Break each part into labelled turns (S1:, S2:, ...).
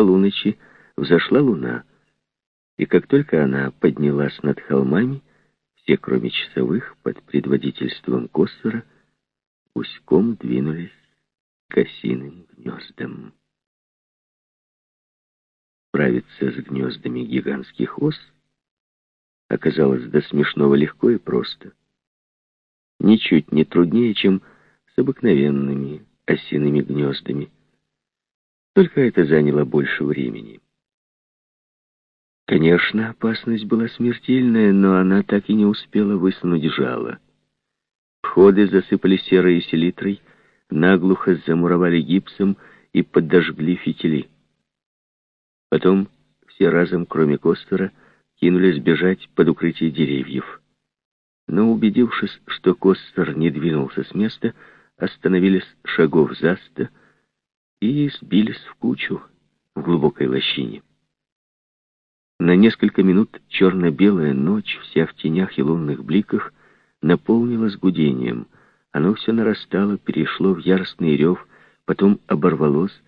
S1: полуночи взошла луна, и как только она поднялась над холмами, все, кроме часовых, под предводительством Коссера, гуськом двинулись к осиным гнездам. Справиться с гнездами гигантских ос оказалось до смешного легко и просто. Ничуть не труднее, чем с обыкновенными осиными гнездами. Только это заняло больше времени. Конечно, опасность была смертельная, но она так и не успела высунуть жало. Входы засыпали серой селитрой, наглухо замуровали гипсом и подожгли фитили. Потом все разом, кроме Костера, кинулись бежать под укрытие деревьев. Но, убедившись, что Костер не двинулся с места, остановились шагов за сто и сбились в кучу в глубокой лощине. На несколько минут черно-белая ночь, вся в тенях и лунных бликах, наполнилась гудением. Оно все нарастало, перешло в яростный рев, потом оборвалось,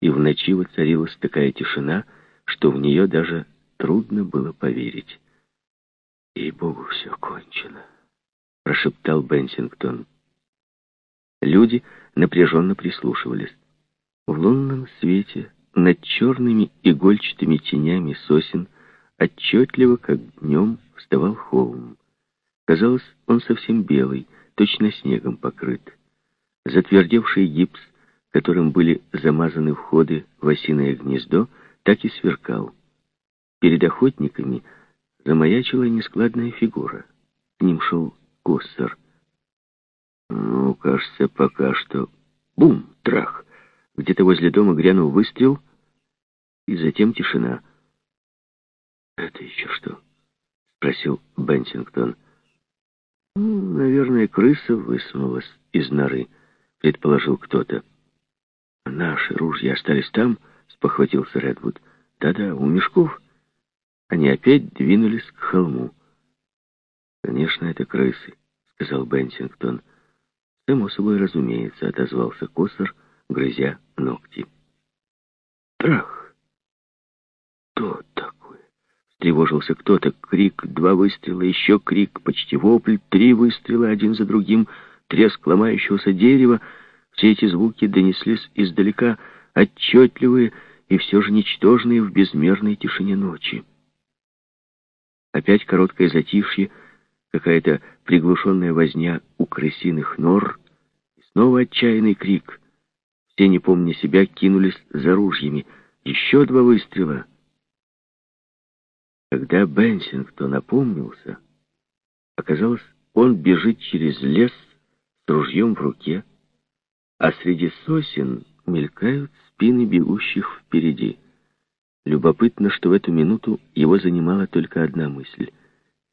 S1: и в ночи воцарилась такая тишина, что в нее даже трудно было поверить. «Ей-богу, все кончено», — прошептал Бенсингтон. Люди напряженно прислушивались. В лунном свете над черными игольчатыми тенями сосен отчетливо, как днем, вставал холм. Казалось, он совсем белый, точно снегом покрыт. Затвердевший гипс, которым были замазаны входы в осиное гнездо, так и сверкал. Перед охотниками замаячила нескладная фигура. К ним шел Коссор. Ну, кажется, пока что... Бум! Трах! Где-то возле дома грянул выстрел, и затем тишина. «Это еще что?» — спросил Бенсингтон. «Ну, наверное, крыса высунулась из норы», — предположил кто-то. «Наши ружья остались там?» — спохватился Редвуд. «Да-да, у мешков». Они опять двинулись к холму. «Конечно, это крысы», — сказал Бенсингтон. «Само собой разумеется», — отозвался Косар, грызя ногти. «Трах! Кто такое?» Тревожился кто-то. Крик, два выстрела, еще крик, почти вопль, три выстрела один за другим, треск ломающегося дерева. Все эти звуки донеслись издалека, отчетливые и все же ничтожные в безмерной тишине ночи. Опять короткое затишье, какая-то приглушенная возня у крысиных нор, и снова отчаянный крик. Все, не помня себя, кинулись за ружьями. Еще два выстрела. Когда Бенсингтон напомнился, оказалось, он бежит через лес с ружьем в руке, а среди сосен мелькают спины бегущих впереди — Любопытно, что в эту минуту его занимала только одна мысль.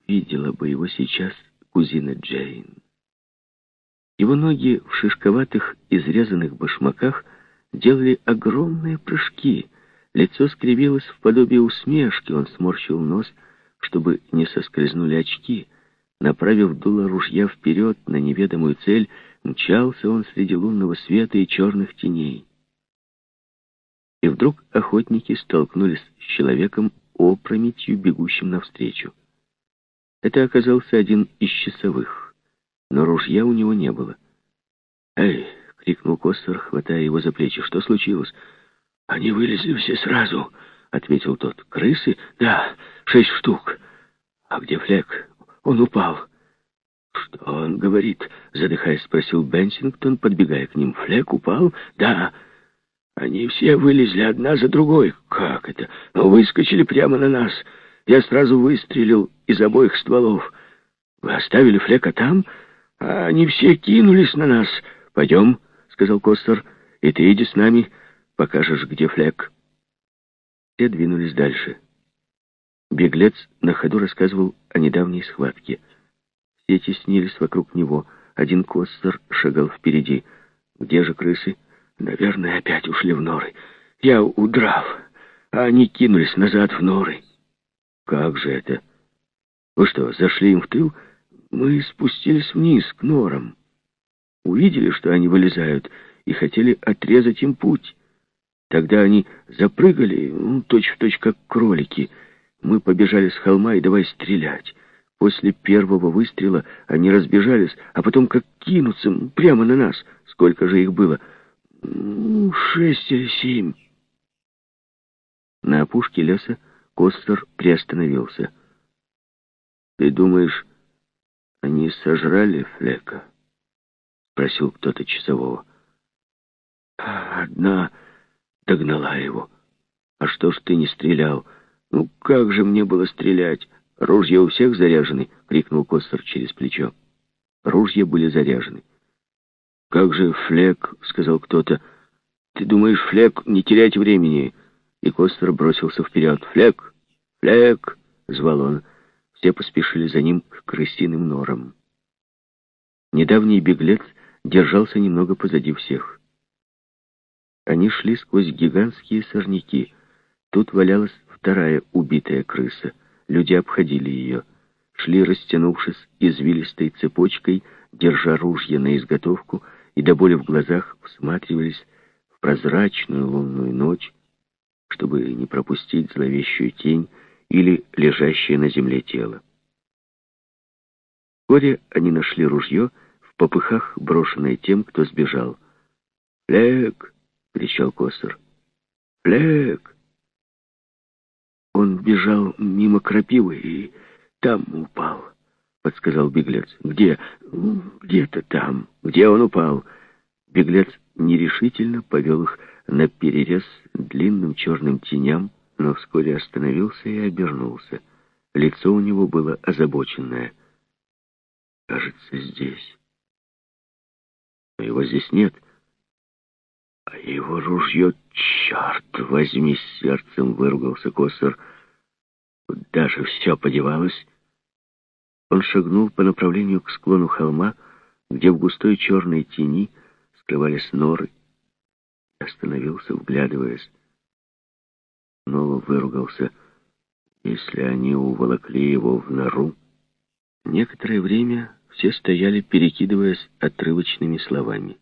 S1: Видела бы его сейчас кузина Джейн. Его ноги в шишковатых, изрезанных башмаках делали огромные прыжки. Лицо скривилось в подобие усмешки. Он сморщил нос, чтобы не соскользнули очки. Направив дуло ружья вперед на неведомую цель, мчался он среди лунного света и черных теней. И вдруг охотники столкнулись с человеком опрометью, бегущим навстречу. Это оказался один из часовых, но ружья у него не было. «Эй!» — крикнул Костер, хватая его за плечи. «Что случилось?» «Они вылезли все сразу», — ответил тот. «Крысы? Да, шесть штук. А где Флек? Он упал». «Что он говорит?» — задыхаясь, спросил Бенсингтон, подбегая к ним. «Флек упал?» «Да». Они все вылезли одна за другой. Как это? Ну, выскочили прямо на нас. Я сразу выстрелил из обоих стволов. Вы оставили Флека там, а они все кинулись на нас. Пойдем, — сказал Костер, — и ты иди с нами, покажешь, где Флек. Все двинулись дальше. Беглец на ходу рассказывал о недавней схватке. Все теснились вокруг него. Один Костер шагал впереди. Где же крысы? — Наверное, опять ушли в норы. Я удрал, а они кинулись назад в норы. Как же это? Вы что, зашли им в тыл? Мы спустились вниз, к норам. Увидели, что они вылезают, и хотели отрезать им путь. Тогда они запрыгали, ну, точь-в-точь, точь, как кролики. Мы побежали с холма и давай стрелять. После первого выстрела они разбежались, а потом как кинутся прямо на нас. Сколько же их было? Ну, шесть или семь. На опушке леса Костер приостановился. «Ты думаешь, они сожрали Флека?» — спросил кто-то часового. «Одна догнала его. А что ж ты не стрелял? Ну, как же мне было стрелять? Ружья у всех заряжены?» — крикнул Костер через плечо. Ружья были заряжены. «Как же Флек?» — сказал кто-то. «Ты думаешь, Флек, не терять времени?» И Костер бросился вперед. «Флек! Флек!» — звал он. Все поспешили за ним к крысиным норам. Недавний беглец держался немного позади всех. Они шли сквозь гигантские сорняки. Тут валялась вторая убитая крыса. Люди обходили ее. Шли, растянувшись извилистой цепочкой, держа ружья на изготовку, и до боли в глазах всматривались в прозрачную лунную ночь, чтобы не пропустить зловещую тень или лежащее на земле тело. Вскоре они нашли ружье, в попыхах брошенное тем, кто сбежал. «Флек!» — кричал Костер. «Флек!» Он бежал мимо крапивы и там упал, — подсказал беглец. «Где?» «Где-то там. Где он упал?» Беглец нерешительно повел их на перерез длинным черным теням, но вскоре остановился и обернулся. Лицо у него было озабоченное. «Кажется, здесь. Но его здесь нет. А его ружье, черт возьми, с сердцем выругался Костер. Куда же все подевалось?» Он шагнул по направлению к склону холма, где в густой черной тени скрывались норы, остановился, вглядываясь снова выругался. Если они уволокли его в нору... Некоторое время все стояли, перекидываясь отрывочными словами.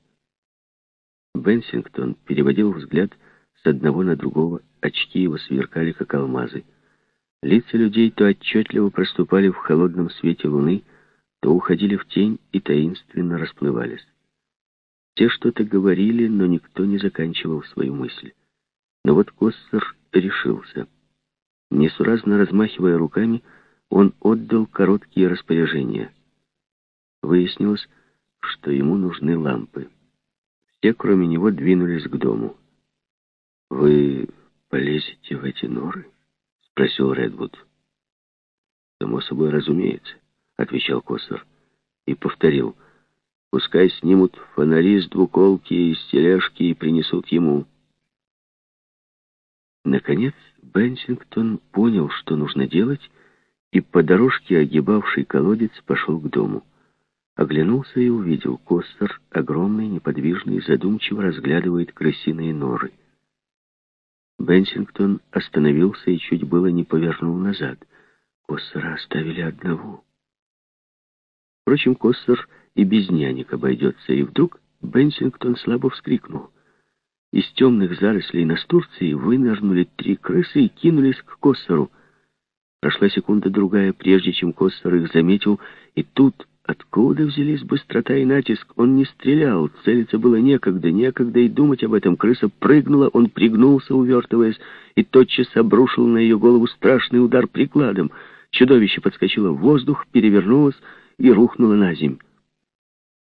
S1: Бенсингтон переводил взгляд с одного на другого, очки его сверкали, как алмазы. Лица людей то отчетливо проступали в холодном свете луны, то уходили в тень и таинственно расплывались. Те что-то говорили, но никто не заканчивал свою мысль. Но вот Коссер решился. Несуразно размахивая руками, он отдал короткие распоряжения. Выяснилось, что ему нужны лампы. Все, кроме него, двинулись к дому. «Вы полезете в эти норы?» — спросил Редвуд. «Само собой, разумеется», — отвечал Костер. И повторил. «Пускай снимут фонари с двуколки и тележки и принесут ему». Наконец Бенсингтон понял, что нужно делать, и по дорожке, огибавшей колодец, пошел к дому. Оглянулся и увидел, Костер, огромный, неподвижный, задумчиво разглядывает крысиные норы. Бенсингтон остановился и чуть было не повернул назад. Костера оставили одного. Впрочем, Костер и без нянек обойдется, и вдруг Бенсингтон слабо вскрикнул. Из темных зарослей настурции вынырнули три крысы и кинулись к Коссору. Прошла секунда-другая, прежде чем Коссор их заметил, и тут, откуда взялись быстрота и натиск, он не стрелял, целиться было некогда, некогда и думать об этом. Крыса прыгнула, он пригнулся, увертываясь, и тотчас обрушил на ее голову страшный удар прикладом. Чудовище подскочило в воздух, перевернулось и рухнуло на земь.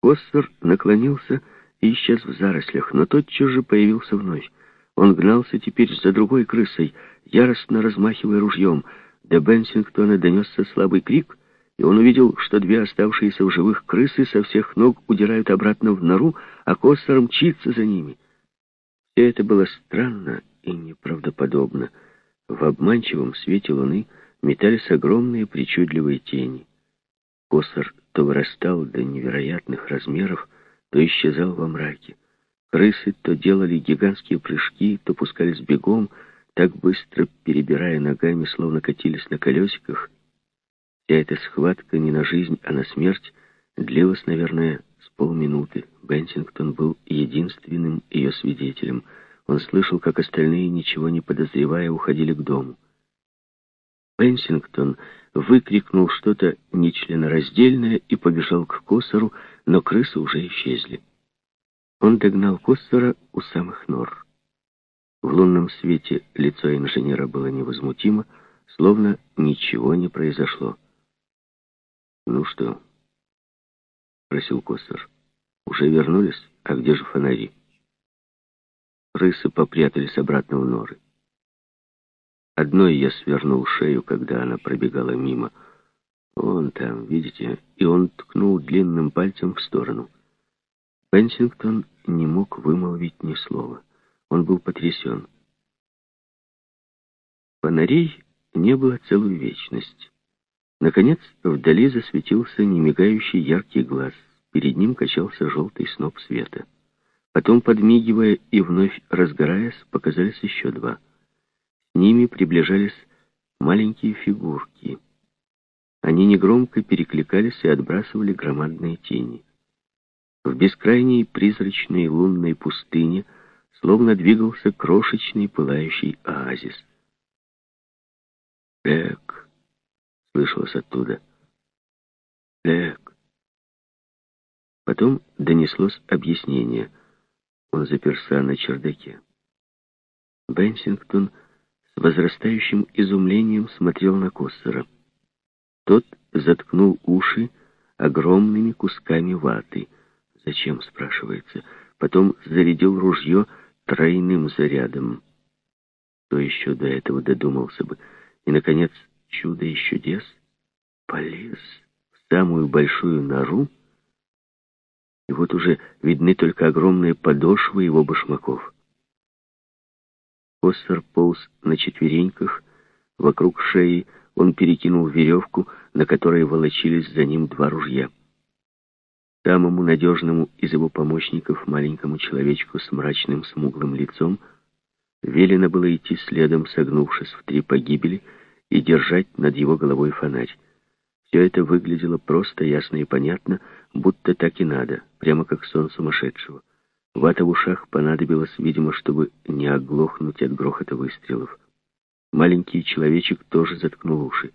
S1: Коссор наклонился и исчез в зарослях, но тотчас же появился вновь. Он гнался теперь за другой крысой, яростно размахивая ружьем. До Бенсингтона донесся слабый крик, и он увидел, что две оставшиеся в живых крысы со всех ног удирают обратно в нору, а Костер мчится за ними. Все это было странно и неправдоподобно. В обманчивом свете луны метались огромные причудливые тени. Костер то вырастал до невероятных размеров, то исчезал во мраке. Крысы то делали гигантские прыжки, то пускались бегом, так быстро перебирая ногами, словно катились на колесиках. Вся эта схватка не на жизнь, а на смерть длилась, наверное, с полминуты. Бенсингтон был единственным ее свидетелем. Он слышал, как остальные, ничего не подозревая, уходили к дому. Пенсингтон выкрикнул что-то нечленораздельное и побежал к Косору, но крысы уже исчезли. Он догнал Костера у самых нор. В лунном свете лицо инженера было невозмутимо, словно ничего не произошло. «Ну что?» — спросил Костер. «Уже вернулись? А где же фонари?» Рысы попрятались обратно в норы. Одной я свернул шею, когда она пробегала мимо. Вон там, видите? И он ткнул длинным пальцем в сторону. Пенсингтон не мог вымолвить ни слова. Он был потрясен. Фонарей не было целую вечность. Наконец, вдали засветился немигающий яркий глаз. Перед ним качался желтый сноп света. Потом, подмигивая и вновь разгораясь, показались еще два — ними приближались маленькие фигурки. Они негромко перекликались и отбрасывали громадные тени. В бескрайней призрачной лунной пустыне словно двигался крошечный пылающий оазис. «Эк!» — слышалось оттуда. «Эк!» Потом донеслось объяснение. Он заперся на чердаке. Бенсингтон с возрастающим изумлением смотрел на Коссера. Тот заткнул уши огромными кусками ваты. Зачем, спрашивается. Потом зарядил ружье тройным зарядом. Кто еще до этого додумался бы? И, наконец, чудо и чудес полез в самую большую нору, и вот уже видны только огромные подошвы его башмаков. Оссер полз на четвереньках. Вокруг шеи он перекинул веревку, на которой волочились за ним два ружья. Самому надежному из его помощников, маленькому человечку с мрачным смуглым лицом, велено было идти следом, согнувшись в три погибели, и держать над его головой фонарь. Все это выглядело просто, ясно и понятно, будто так и надо, прямо как сон сумасшедшего. Вата в ушах понадобилась, видимо, чтобы не оглохнуть от грохота выстрелов. Маленький человечек тоже заткнул уши.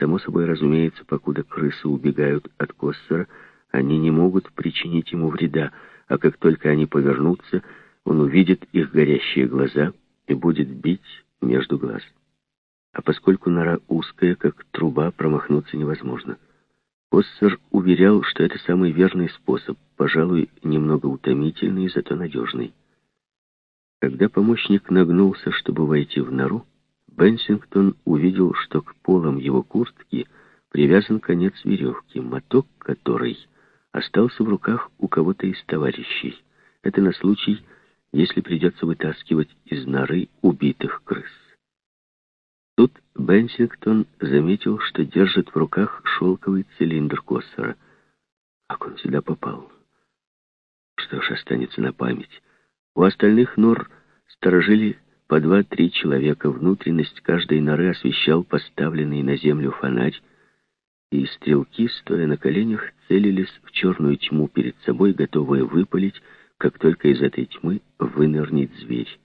S1: Само собой, разумеется, покуда крысы убегают от Коссера, они не могут причинить ему вреда, а как только они повернутся, он увидит их горящие глаза и будет бить между глаз. А поскольку нора узкая, как труба, промахнуться невозможно. Оссер уверял, что это самый верный способ, пожалуй, немного утомительный, зато надежный. Когда помощник нагнулся, чтобы войти в нору, Бенсингтон увидел, что к полам его куртки привязан конец веревки, моток которой остался в руках у кого-то из товарищей. Это на случай, если придется вытаскивать из норы убитых крыс. Тут Бенсингтон заметил, что держит в руках шелковый цилиндр Коссера. Как он сюда попал? Что ж, останется на память. У остальных нор сторожили по два-три человека. Внутренность каждой норы освещал поставленный на землю фонарь, и стрелки, стоя на коленях, целились в черную тьму перед собой, готовые выпалить, как только из этой тьмы вынырнет зверь.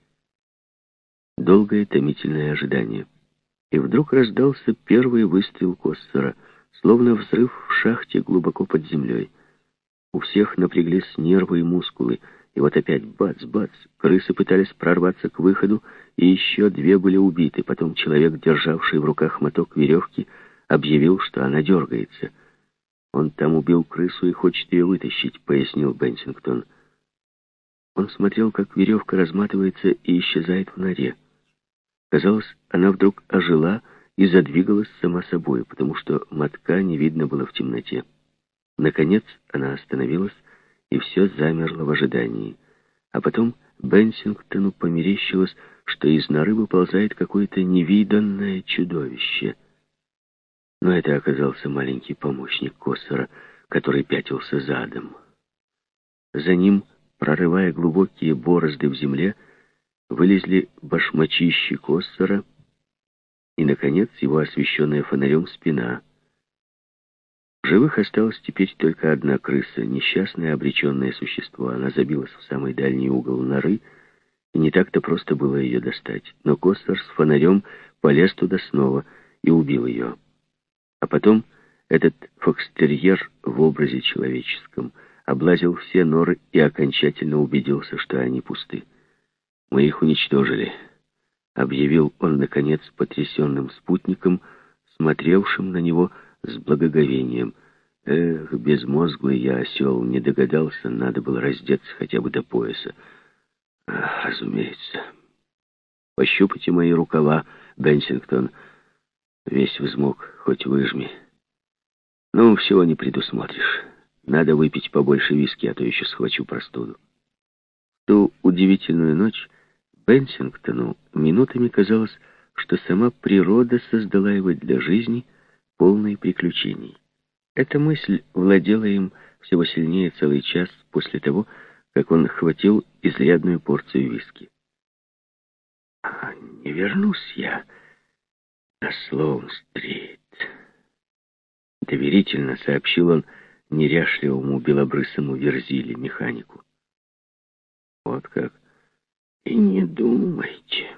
S1: Долгое томительное ожидание — и вдруг раздался первый выстрел Коссера, словно взрыв в шахте глубоко под землей. У всех напряглись нервы и мускулы, и вот опять бац-бац, крысы пытались прорваться к выходу, и еще две были убиты. Потом человек, державший в руках моток веревки, объявил, что она дергается. «Он там убил крысу и хочет ее вытащить», — пояснил Бенсингтон. Он смотрел, как веревка разматывается и исчезает в норе. Казалось, она вдруг ожила и задвигалась сама собой, потому что мотка не видно было в темноте. Наконец она остановилась, и все замерло в ожидании. А потом Бенсингтону померещилось, что из норы выползает какое-то невиданное чудовище. Но это оказался маленький помощник Коссора, который пятился задом. За ним, прорывая глубокие борозды в земле, вылезли башмачищи Коссора и, наконец, его освещенная фонарем спина. Живых осталась теперь только одна крыса, несчастное обреченное существо. Она забилась в самый дальний угол норы и не так-то просто было ее достать. Но Костер с фонарем полез туда снова и убил ее. А потом этот фокстерьер в образе человеческом облазил все норы и окончательно убедился, что они пусты. «Мы их уничтожили», — объявил он, наконец, потрясенным спутником, смотревшим на него с благоговением. «Эх, безмозглый я осел, не догадался, надо было раздеться хотя бы до пояса». Ах, «Разумеется. Пощупайте мои рукава, Бенсингтон. Весь взмок, хоть выжми. Ну, всего не предусмотришь». Надо выпить побольше виски, а то еще схвачу простуду. Ту удивительную ночь Бенсингтону минутами казалось, что сама природа создала его для жизни, полной приключений. Эта мысль владела им всего сильнее целый час после того, как он хватил изрядную порцию виски. «А «Не вернусь я на Слоун-стрит», — доверительно сообщил он, — неряшливому белобрысому верзили механику. Вот как. И не думайте,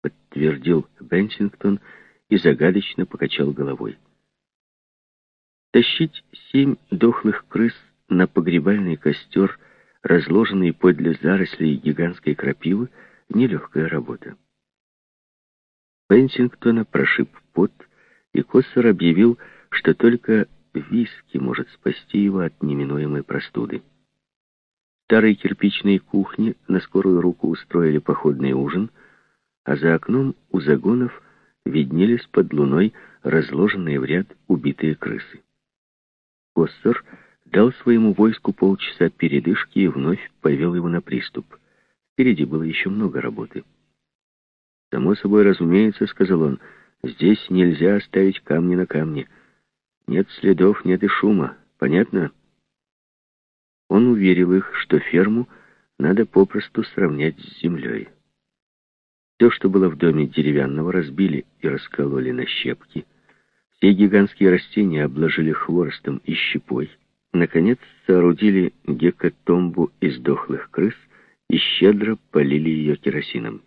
S1: подтвердил Бенсингтон и загадочно покачал головой. Тащить семь дохлых крыс на погребальный костер, разложенный подле зарослей гигантской крапивы, нелегкая работа. Бенсингтона прошиб пот, и Коссор объявил, что только виски может спасти его от неминуемой простуды. В старой кирпичной кухне на скорую руку устроили походный ужин, а за окном у загонов виднелись под луной разложенные в ряд убитые крысы. Коссор дал своему войску полчаса передышки и вновь повел его на приступ. Впереди было еще много работы. «Само собой разумеется, — сказал он, — здесь нельзя оставить камни на камне». Нет следов, нет и шума. Понятно? Он уверил их, что ферму надо попросту сравнять с землей. Все, что было в доме деревянного, разбили и раскололи на щепки. Все гигантские растения обложили хворостом и щепой. Наконец соорудили гекатомбу из дохлых крыс и щедро полили ее керосином.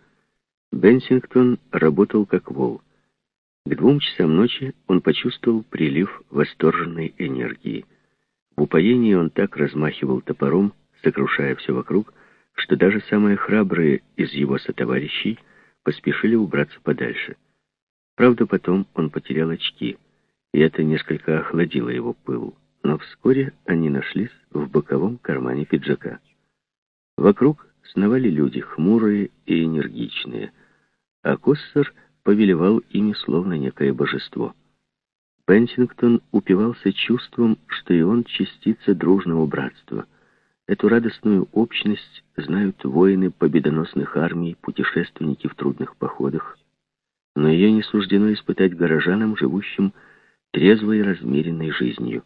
S1: Бенсингтон работал как вол. К двум часам ночи он почувствовал прилив восторженной энергии. В упоении он так размахивал топором, сокрушая все вокруг, что даже самые храбрые из его сотоварищей поспешили убраться подальше. Правда, потом он потерял очки, и это несколько охладило его пыл, но вскоре они нашлись в боковом кармане пиджака. Вокруг сновали люди, хмурые и энергичные, а Коссер — повелевал ими словно некое божество. Пенсингтон упивался чувством, что и он частица дружного братства. Эту радостную общность знают воины победоносных армий, путешественники в трудных походах, но ее не суждено испытать горожанам, живущим трезвой и размеренной жизнью.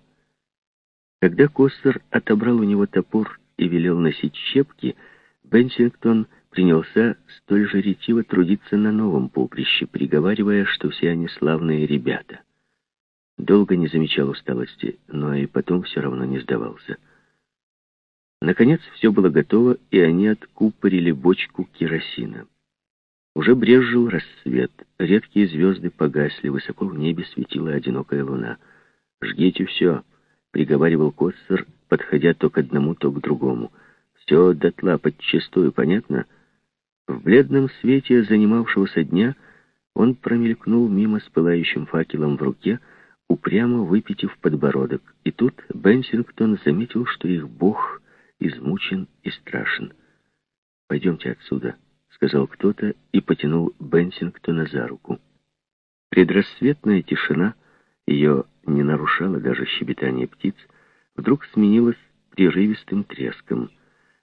S1: Когда Костер отобрал у него топор и велел носить щепки, Бенсингтон принялся столь же ретиво трудиться на новом поприще, приговаривая, что все они славные ребята. Долго не замечал усталости, но и потом все равно не сдавался. Наконец все было готово, и они откупорили бочку керосина. Уже брезжил рассвет, редкие звезды погасли, высоко в небе светила одинокая луна. «Жгите все», — приговаривал Коссер, подходя то к одному, то к другому. «Все дотла подчистую, понятно?» В бледном свете занимавшегося дня он промелькнул мимо с пылающим факелом в руке, упрямо выпитив подбородок. И тут Бенсингтон заметил, что их бог измучен и страшен. «Пойдемте отсюда», — сказал кто-то и потянул Бенсингтона за руку. Предрассветная тишина, ее не нарушало даже щебетание птиц, вдруг сменилась прерывистым треском.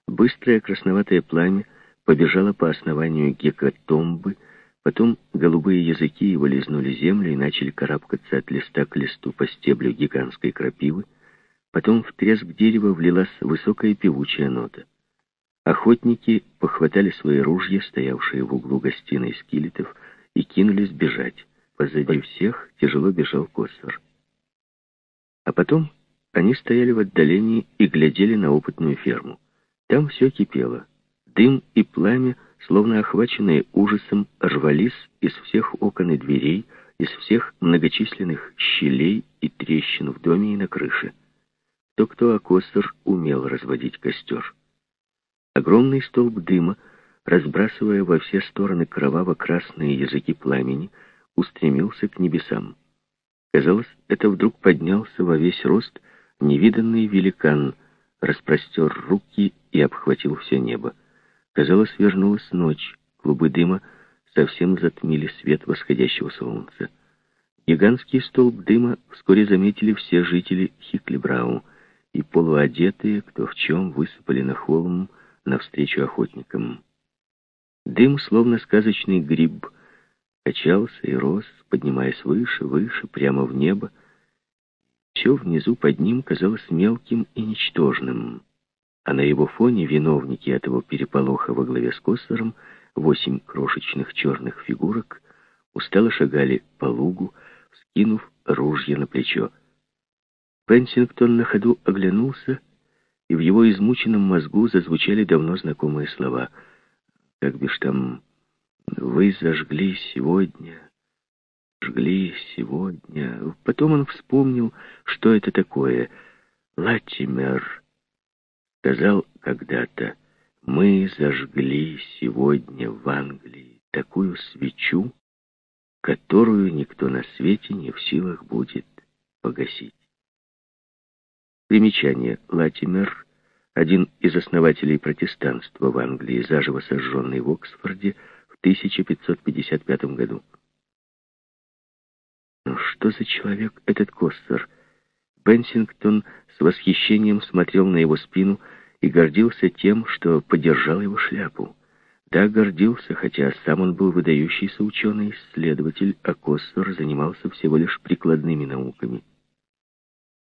S1: Быстрое красноватое пламя побежала по основанию гекатомбы, потом голубые языки его лизнули землю и начали карабкаться от листа к листу по стеблю гигантской крапивы, потом в треск дерева влилась высокая певучая нота. Охотники похватали свои ружья, стоявшие в углу гостиной скелетов, и кинулись бежать. Позади всех тяжело бежал Косвер. А потом они стояли в отдалении и глядели на опытную ферму. Там все кипело. Дым и пламя, словно охваченные ужасом, рвались из всех окон и дверей, из всех многочисленных щелей и трещин в доме и на крыше. Кто-кто Акостер умел разводить костер. Огромный столб дыма, разбрасывая во все стороны кроваво-красные языки пламени, устремился к небесам. Казалось, это вдруг поднялся во весь рост невиданный великан, распростер руки и обхватил все небо. Казалось, вернулась ночь, клубы дыма совсем затмили свет восходящего солнца. Гигантский столб дыма вскоре заметили все жители Хиклибрау, и полуодетые, кто в чем, высыпали на холм навстречу охотникам. Дым, словно сказочный гриб, качался и рос, поднимаясь выше, выше, прямо в небо. Все внизу под ним казалось мелким и ничтожным, а на его фоне виновники этого переполоха во главе с Костером, восемь крошечных черных фигурок, устало шагали по лугу, вскинув ружье на плечо. Пенсингтон на ходу оглянулся, и в его измученном мозгу зазвучали давно знакомые слова. Как бишь там вы зажгли сегодня, жгли сегодня. Потом он вспомнил, что это такое. Латимер сказал когда-то, мы зажгли сегодня в Англии такую свечу, которую никто на свете не в силах будет погасить. Примечание. Латимер, один из основателей протестанства в Англии, заживо сожженный в Оксфорде, 1555 году. Но ну, что за человек этот Костер? Бенсингтон с восхищением смотрел на его спину и гордился тем, что подержал его шляпу. Да, гордился, хотя сам он был выдающийся ученый-исследователь, а Костер занимался всего лишь прикладными науками.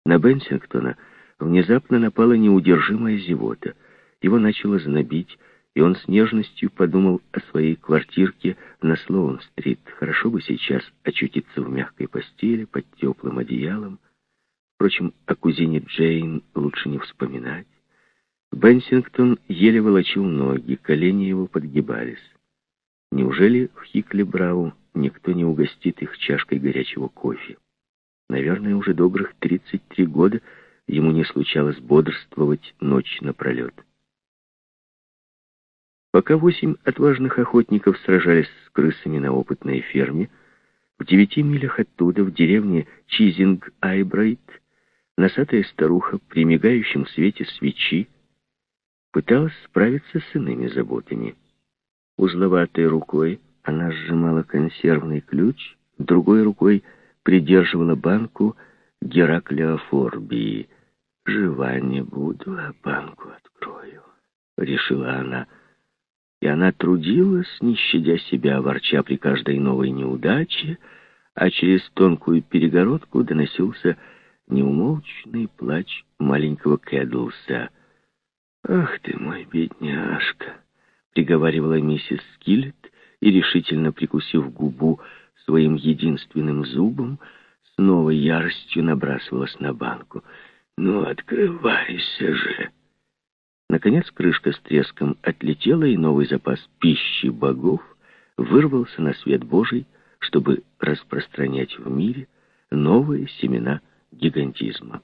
S1: На Бенсингтона внезапно напала неудержимая зевота. Его начало знобить, и он с нежностью подумал о своей квартирке на Слоун-стрит. Хорошо бы сейчас очутиться в мягкой постели, под теплым одеялом. Впрочем, о кузине Джейн лучше не вспоминать. Бенсингтон еле волочил ноги, колени его подгибались. Неужели в Хикли-Брау никто не угостит их чашкой горячего кофе? Наверное, уже добрых 33 года ему не случалось бодрствовать ночь напролет. Пока восемь отважных охотников сражались с крысами на опытной ферме, в девяти милях оттуда, в деревне Чизинг-Айбрайт, носатая старуха при мигающем свете свечи пыталась справиться с иными заботами. Узловатой рукой она сжимала консервный ключ, другой рукой придерживала банку Гераклеофорбии. «Жива не буду, а банку открою», — решила она, — и она трудилась, не щадя себя, ворча при каждой новой неудаче, а через тонкую перегородку доносился неумолчный плач маленького Кэдлса. «Ах ты мой бедняжка!» — приговаривала миссис Скиллет и, решительно прикусив губу своим единственным зубом, с новой яростью набрасывалась на банку. «Ну, открывайся же!» Наконец крышка с треском отлетела, и новый запас пищи богов вырвался на свет Божий, чтобы распространять в мире новые семена гигантизма.